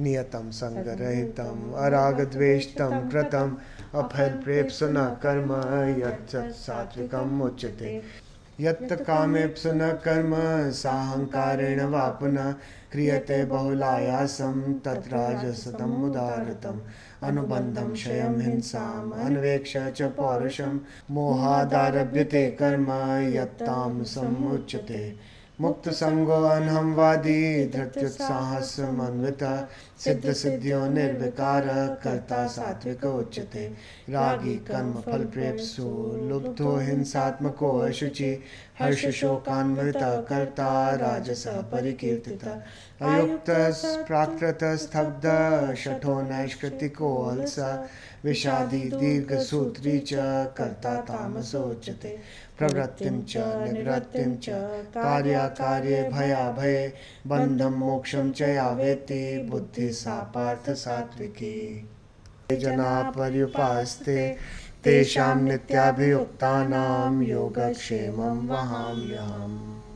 नियतं सङ्गरहितम् अरागद्वेष्टं कृतम् अफलप्रेप्सु न कर्म सात्विकम् उच्यते। यत् कामेप्सु न कर्म साहङ्कारेण वा पुनः क्रियते बहुलायासं तत्राजसतम् उदारतम्। अनुबन्धं क्षयं हिंसाम् अन्वेक्ष च पौरुषं मोहादारभ्यते कर्म यत्तामसम् उच्यते मुक्तसङ्गो अनहंवादी सिद्ध सिद्धियों निर्विकार कर्ता सात्विक उच्यते। रागी कर्म फल प्रेप्सु लुब्धो हिंसात्मको अशुचि हर्ष शोकान्वित कर्ता, राजस परिकीर्तित। अयुक्त प्राकृत स्तब्ध, शठो नैष्कृतिको अलस विषादी दीर्घसूत्री च कर्ता तामसोच्यते प्रवृत्तिं च, निवृत्तिं च कार्याकार्ये भयाभये, बन्धं बंधम मोक्षम या वेत्ति बुद्धिः सा पार्थ सात्विकी। जना पर्युपास्ते, तेषां नित्याभियुक्तानां योगक्षेमं वहाम्यहम्।